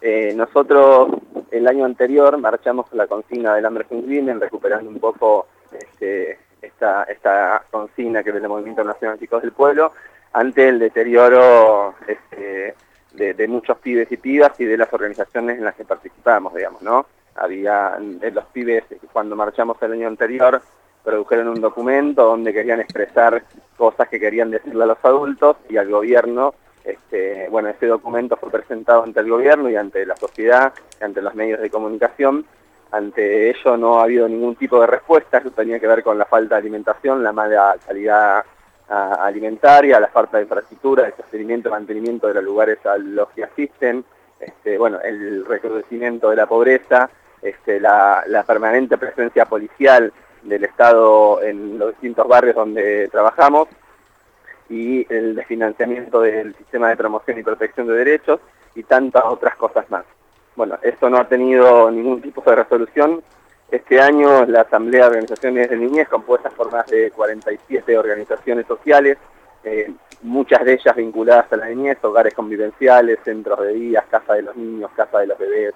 Eh, nosotros el año anterior marchamos la consigna del hambre sin crimen, recuperando un poco este, esta, esta consigna que es del Movimiento Nacional Chicos del Pueblo, ante el deterioro este, de, muchos pibes y pibas y de las organizaciones en las que participamos, digamos, ¿no? Había los pibes cuando marchamos el año anterior produjeron un documento donde querían expresar cosas que querían decirle a los adultos y al gobierno. Este, bueno, ese documento fue presentado ante el gobierno y ante la sociedad, ante los medios de comunicación. Ante ello no ha habido ningún tipo de respuesta, eso tenía que ver con la falta de alimentación, la mala calidad alimentaria, la falta de infraestructura, el sostenimiento y mantenimiento de los lugares a los que asisten, este, bueno, el recrudecimiento de la pobreza, este, la, permanente presencia policial del Estado en los distintos barrios donde trabajamos y el desfinanciamiento del sistema de promoción y protección de derechos y tantas otras cosas más. Bueno, esto no ha tenido ningún tipo de resolución, este año la Asamblea de Organizaciones de Niñez, compuesta por más de 47 organizaciones sociales, eh, muchas de ellas vinculadas a la niñez, hogares convivenciales, centros de días, casa de los niños, casa de los bebés,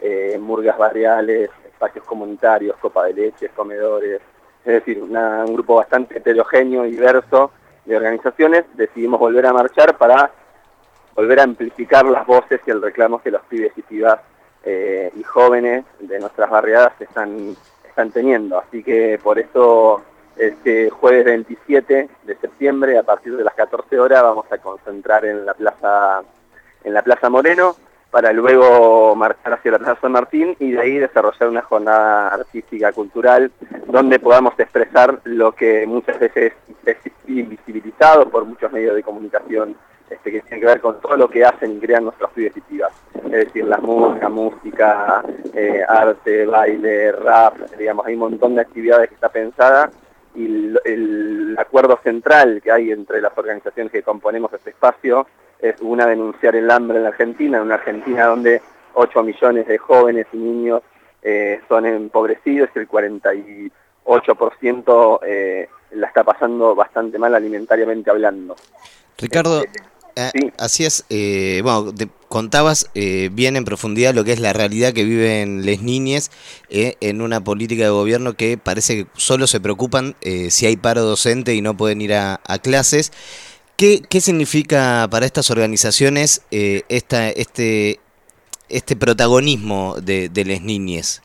eh, murgas barriales, espacios comunitarios, copa de leche, comedores, es decir, un grupo bastante heterogéneo y diverso de organizaciones, decidimos volver a marchar para volver a amplificar las voces y el reclamo que los pibes y pibas eh, y jóvenes de nuestras barriadas están, están teniendo. Así que por eso este jueves 27 de septiembre a partir de las 14 horas vamos a concentrar en la plaza en la plaza Moreno para luego marchar hacia la Plaza San Martín y de ahí desarrollar una jornada artística cultural donde podamos expresar lo que muchas veces es invisibilizado por muchos medios de comunicación este, que tiene que ver con todo lo que hacen y crean nuestros pibes es decir, la música, música, eh, arte, baile, rap, digamos, hay un montón de actividades que está pensada y el, acuerdo central que hay entre las organizaciones que componemos este espacio es una denunciar el hambre en la Argentina, en una Argentina donde 8 millones de jóvenes y niños eh, son empobrecidos y el 48% eh, la está pasando bastante mal alimentariamente hablando. Ricardo, este, Ah, así es, eh, bueno, contabas eh, bien en profundidad lo que es la realidad que viven las niñas eh, en una política de gobierno que parece que solo se preocupan si hay paro docente y no pueden ir a, clases. ¿Qué, ¿Qué, significa para estas organizaciones esta, este, este protagonismo de, de las niñas?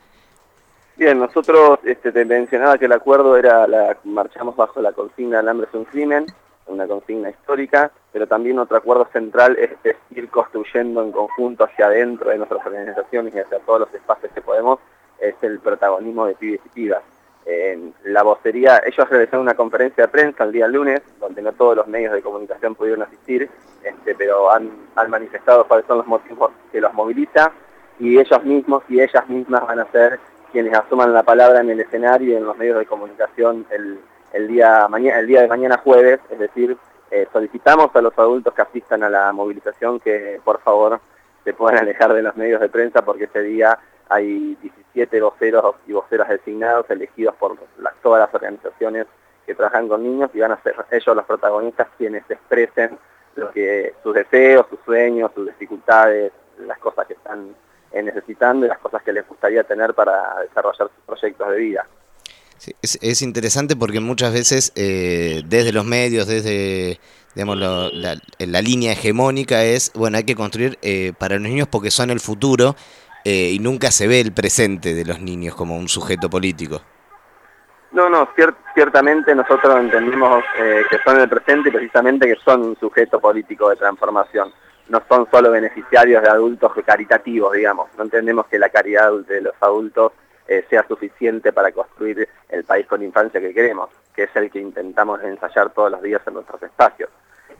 Bien, nosotros este, te mencionaba que el acuerdo era, la, marchamos bajo la consigna del hambre es un crimen, una consigna histórica, pero también otro acuerdo central es, ir construyendo en conjunto hacia adentro de nuestras organizaciones y hacia todos los espacios que podemos, es el protagonismo de pibes y pibas. En la vocería, ellos realizaron una conferencia de prensa el día lunes, donde no todos los medios de comunicación pudieron asistir, este, pero han, manifestado cuáles son los motivos que los moviliza, y ellos mismos y ellas mismas van a ser quienes asuman la palabra en el escenario y en los medios de comunicación el día, el día de mañana jueves, es decir, eh, solicitamos a los adultos que asistan a la movilización que por favor se puedan alejar de los medios de prensa porque ese día hay 17 voceros y voceras designados elegidos por todas las organizaciones que trabajan con niños y van a ser ellos los protagonistas quienes expresen lo que sus deseos, sus sueños, sus dificultades, las cosas que están necesitando y las cosas que les gustaría tener para desarrollar sus proyectos de vida. Es, interesante porque muchas veces eh, desde los medios, desde la, línea hegemónica es, bueno, hay que construir eh, para los niños porque son el futuro eh, y nunca se ve el presente de los niños como un sujeto político. No, no, ciertamente nosotros entendemos que son el presente y precisamente que son un sujeto político de transformación. No son solo beneficiarios de adultos caritativos, digamos. No entendemos que la caridad de los adultos eh, sea suficiente para construir el país con infancia que queremos, que es el que intentamos ensayar todos los días en nuestros espacios,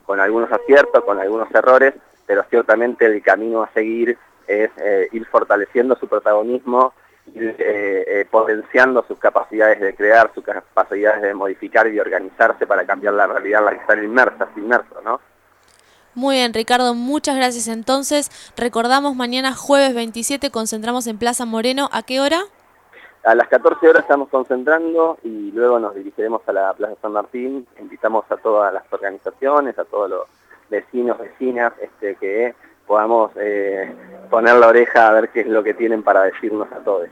con algunos aciertos, con algunos errores, pero ciertamente el camino a seguir es eh, ir fortaleciendo su protagonismo, ir eh, potenciando sus capacidades de crear, sus capacidades de modificar y de organizarse para cambiar la realidad en la que están inmersas, inmersos, ¿no? Muy bien, Ricardo, muchas gracias. Entonces, recordamos mañana jueves 27, concentramos en Plaza Moreno. ¿A qué hora? A las 14 horas estamos concentrando y luego nos dirigiremos a la Plaza San Martín. Invitamos a todas las organizaciones, a todos los vecinos, vecinas este, que podamos poner la oreja a ver qué es lo que tienen para decirnos a todos.